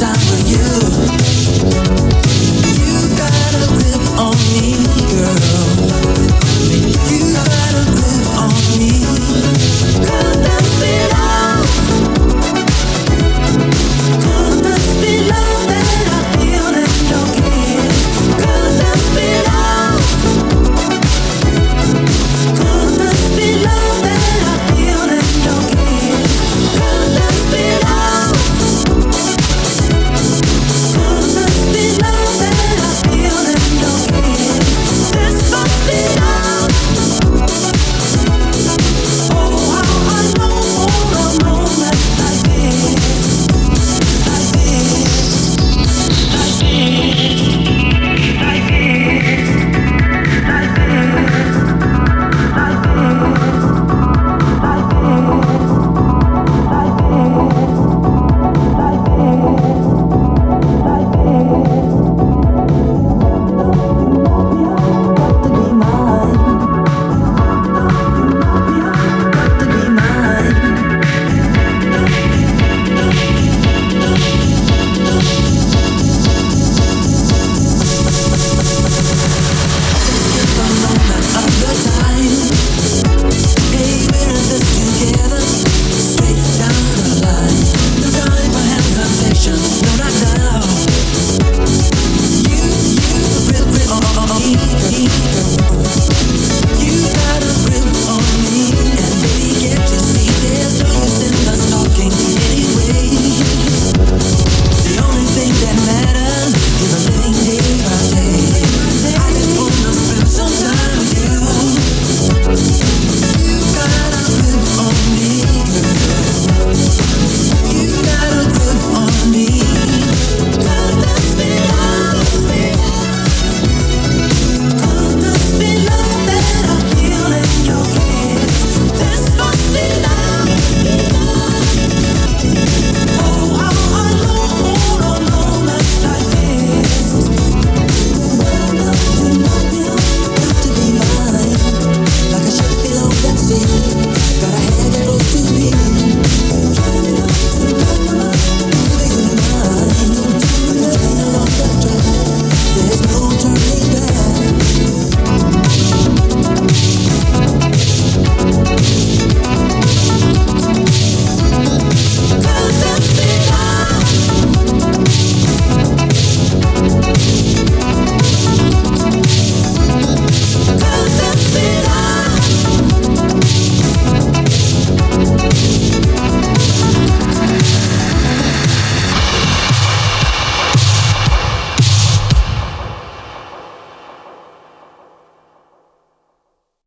down